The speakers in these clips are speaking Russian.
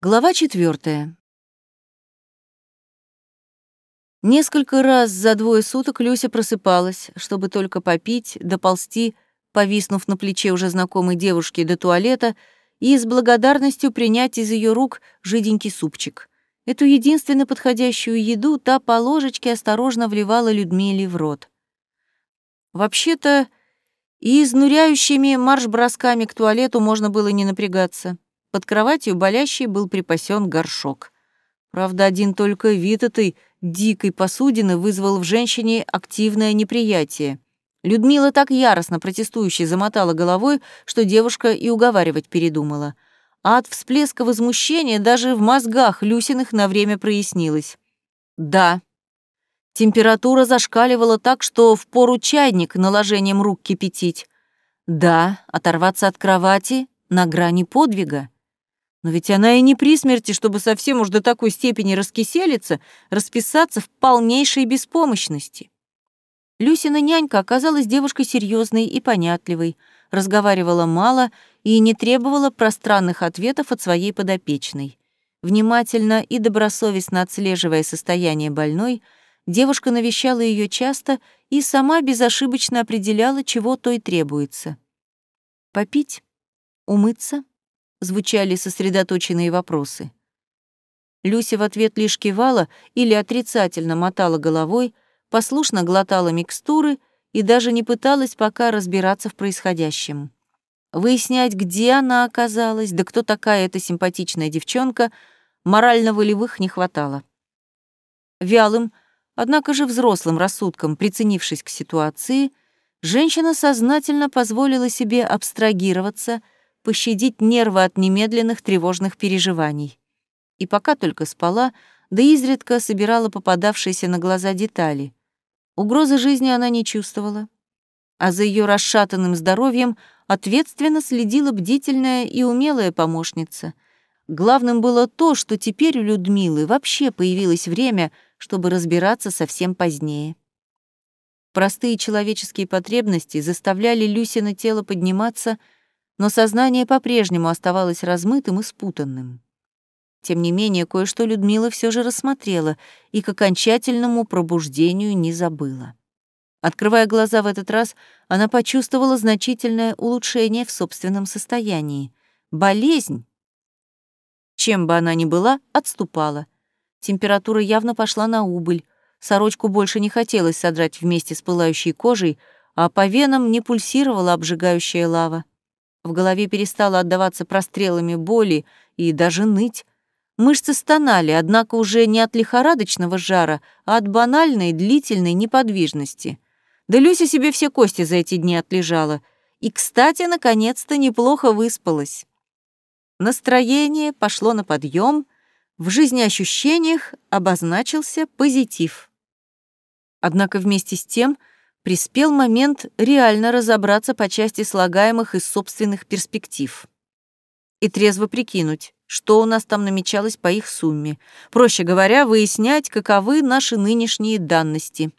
Глава четвертая. Несколько раз за двое суток Люся просыпалась, чтобы только попить, доползти, повиснув на плече уже знакомой девушки до туалета и с благодарностью принять из ее рук жиденький супчик. Эту единственно подходящую еду та по ложечке осторожно вливала Людмиле в рот. Вообще-то, и изнуряющими марш-бросками к туалету можно было не напрягаться. Под кроватью болящей был припасен горшок. Правда, один только вид этой дикой посудины вызвал в женщине активное неприятие. Людмила так яростно протестующе замотала головой, что девушка и уговаривать передумала. А от всплеска возмущения даже в мозгах Люсиных на время прояснилось. Да, температура зашкаливала так, что впору чайник наложением рук кипятить. Да, оторваться от кровати на грани подвига. Но ведь она и не при смерти, чтобы совсем уж до такой степени раскиселиться, расписаться в полнейшей беспомощности. Люсина нянька оказалась девушкой серьезной и понятливой, разговаривала мало и не требовала пространных ответов от своей подопечной. Внимательно и добросовестно отслеживая состояние больной, девушка навещала ее часто и сама безошибочно определяла, чего той требуется. Попить? Умыться? Звучали сосредоточенные вопросы. Люся в ответ лишь кивала или отрицательно мотала головой, послушно глотала микстуры и даже не пыталась пока разбираться в происходящем. Выяснять, где она оказалась, да кто такая эта симпатичная девчонка, морально-волевых не хватало. Вялым, однако же взрослым рассудком, приценившись к ситуации, женщина сознательно позволила себе абстрагироваться — пощадить нервы от немедленных тревожных переживаний. И пока только спала, да изредка собирала попадавшиеся на глаза детали. Угрозы жизни она не чувствовала, а за ее расшатанным здоровьем ответственно следила бдительная и умелая помощница. Главным было то, что теперь у Людмилы вообще появилось время, чтобы разбираться совсем позднее. Простые человеческие потребности заставляли Люсина тело подниматься — но сознание по-прежнему оставалось размытым и спутанным. Тем не менее, кое-что Людмила все же рассмотрела и к окончательному пробуждению не забыла. Открывая глаза в этот раз, она почувствовала значительное улучшение в собственном состоянии. Болезнь, чем бы она ни была, отступала. Температура явно пошла на убыль. Сорочку больше не хотелось содрать вместе с пылающей кожей, а по венам не пульсировала обжигающая лава. В голове перестало отдаваться прострелами боли и даже ныть. Мышцы стонали, однако уже не от лихорадочного жара, а от банальной длительной неподвижности. Да Люся себе все кости за эти дни отлежала. И, кстати, наконец-то неплохо выспалась. Настроение пошло на подъем, в жизнеощущениях обозначился позитив. Однако вместе с тем приспел момент реально разобраться по части слагаемых из собственных перспектив. И трезво прикинуть, что у нас там намечалось по их сумме. Проще говоря, выяснять, каковы наши нынешние данности.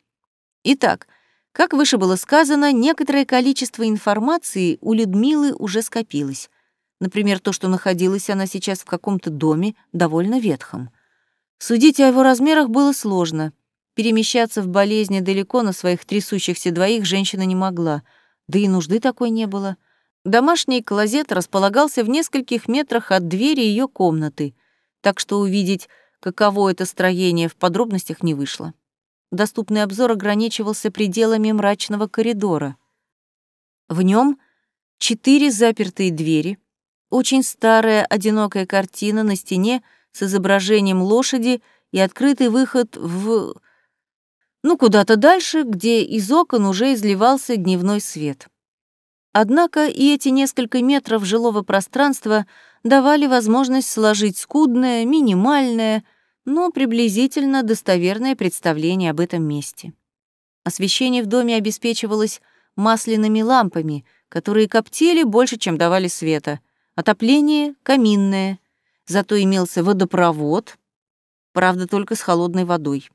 Итак, как выше было сказано, некоторое количество информации у Людмилы уже скопилось. Например, то, что находилась она сейчас в каком-то доме, довольно ветхом. Судить о его размерах было сложно — Перемещаться в болезни далеко на своих трясущихся двоих женщина не могла, да и нужды такой не было. Домашний клозет располагался в нескольких метрах от двери ее комнаты, так что увидеть, каково это строение, в подробностях не вышло. Доступный обзор ограничивался пределами мрачного коридора. В нем четыре запертые двери, очень старая одинокая картина на стене с изображением лошади и открытый выход в ну, куда-то дальше, где из окон уже изливался дневной свет. Однако и эти несколько метров жилого пространства давали возможность сложить скудное, минимальное, но приблизительно достоверное представление об этом месте. Освещение в доме обеспечивалось масляными лампами, которые коптили больше, чем давали света. Отопление — каминное. Зато имелся водопровод, правда, только с холодной водой.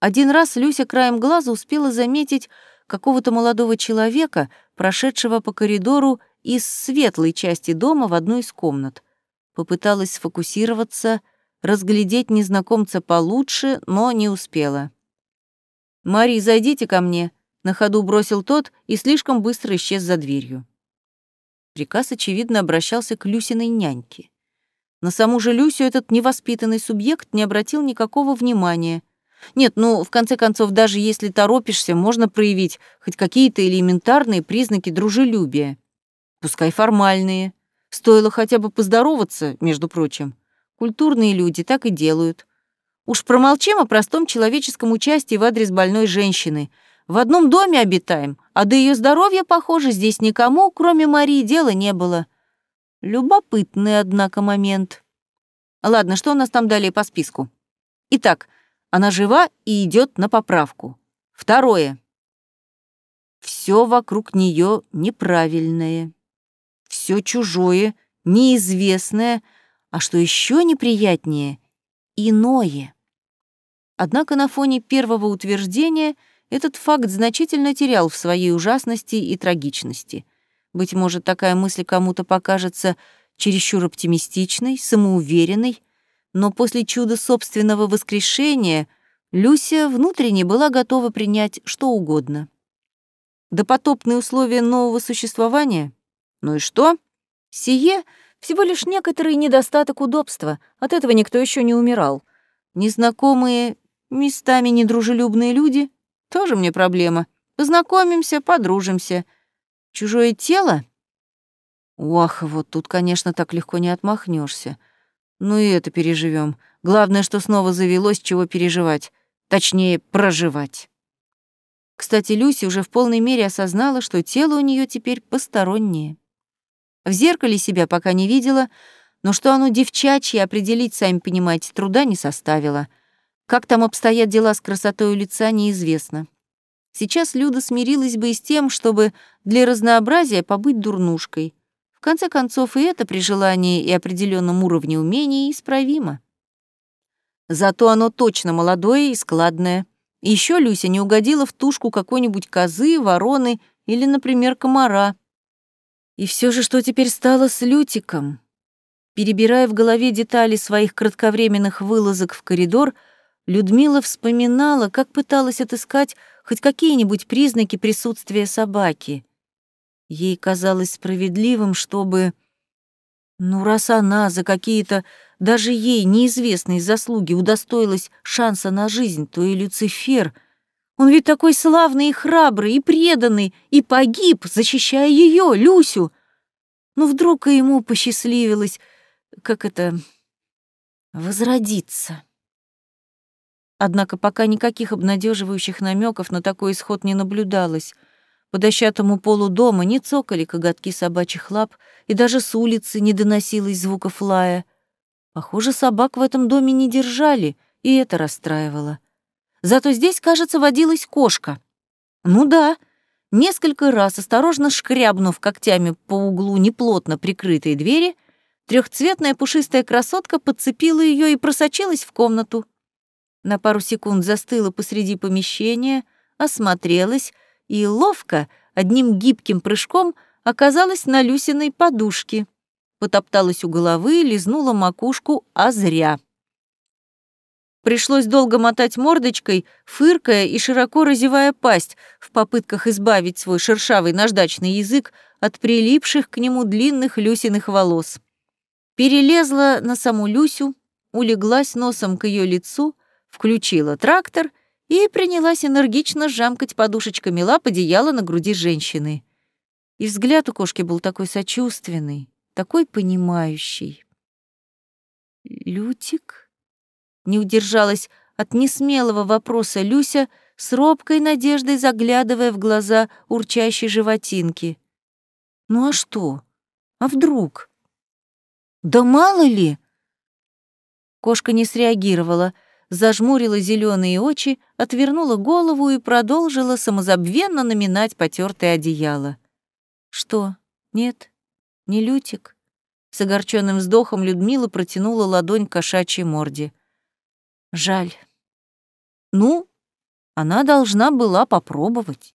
Один раз Люся краем глаза успела заметить какого-то молодого человека, прошедшего по коридору из светлой части дома в одну из комнат. Попыталась сфокусироваться, разглядеть незнакомца получше, но не успела. «Мари, зайдите ко мне», — на ходу бросил тот и слишком быстро исчез за дверью. Приказ, очевидно, обращался к Люсиной няньке. На саму же Люсю этот невоспитанный субъект не обратил никакого внимания. Нет, ну, в конце концов, даже если торопишься, можно проявить хоть какие-то элементарные признаки дружелюбия. Пускай формальные. Стоило хотя бы поздороваться, между прочим. Культурные люди так и делают. Уж промолчим о простом человеческом участии в адрес больной женщины. В одном доме обитаем, а до ее здоровья, похоже, здесь никому, кроме Марии, дела не было. Любопытный, однако, момент. Ладно, что у нас там далее по списку? Итак, она жива и идет на поправку. Второе. Все вокруг нее неправильное. Все чужое, неизвестное, а что еще неприятнее — иное. Однако на фоне первого утверждения этот факт значительно терял в своей ужасности и трагичности. Быть может, такая мысль кому-то покажется чересчур оптимистичной, самоуверенной, но после чуда собственного воскрешения Люся внутренне была готова принять что угодно. Допотопные условия нового существования? Ну и что? Сие — всего лишь некоторый недостаток удобства, от этого никто еще не умирал. Незнакомые, местами недружелюбные люди — тоже мне проблема. Познакомимся, подружимся — Чужое тело? Ох, вот тут, конечно, так легко не отмахнешься. Ну и это переживем. Главное, что снова завелось, чего переживать. Точнее, проживать. Кстати, Люси уже в полной мере осознала, что тело у нее теперь постороннее. В зеркале себя пока не видела, но что оно девчачье, определить, сами понимаете, труда не составило. Как там обстоят дела с красотой у лица, неизвестно. Сейчас Люда смирилась бы и с тем, чтобы для разнообразия побыть дурнушкой. В конце концов, и это при желании и определенном уровне умений исправимо. Зато оно точно молодое и складное. Еще Люся не угодила в тушку какой-нибудь козы, вороны или, например, комара. И все же, что теперь стало с Лютиком? Перебирая в голове детали своих кратковременных вылазок в коридор, Людмила вспоминала, как пыталась отыскать хоть какие-нибудь признаки присутствия собаки. Ей казалось справедливым, чтобы... Ну, раз она за какие-то даже ей неизвестные заслуги удостоилась шанса на жизнь, то и Люцифер... Он ведь такой славный и храбрый, и преданный, и погиб, защищая ее, Люсю. Ну, вдруг и ему посчастливилось, как это, возродиться. Однако пока никаких обнадеживающих намеков на такой исход не наблюдалось. По дощатому полу дома не цокали коготки собачьих лап, и даже с улицы не доносилось звуков лая. Похоже, собак в этом доме не держали, и это расстраивало. Зато здесь, кажется, водилась кошка. Ну да, несколько раз, осторожно шкрябнув когтями по углу неплотно прикрытой двери, трехцветная пушистая красотка подцепила ее и просочилась в комнату на пару секунд застыла посреди помещения, осмотрелась и ловко, одним гибким прыжком, оказалась на Люсиной подушке. Потопталась у головы, лизнула макушку, а зря. Пришлось долго мотать мордочкой, фыркая и широко разевая пасть в попытках избавить свой шершавый наждачный язык от прилипших к нему длинных Люсиных волос. Перелезла на саму Люсю, улеглась носом к ее лицу, включила трактор и принялась энергично жамкать подушечками лап одеяла на груди женщины. И взгляд у кошки был такой сочувственный, такой понимающий. «Лютик?» — не удержалась от несмелого вопроса Люся, с робкой надеждой заглядывая в глаза урчащей животинки. «Ну а что? А вдруг?» «Да мало ли!» Кошка не среагировала — зажмурила зеленые очи, отвернула голову и продолжила самозабвенно наминать потертое одеяло. «Что? Нет? Не Лютик?» С огорченным вздохом Людмила протянула ладонь к кошачьей морде. «Жаль. Ну, она должна была попробовать».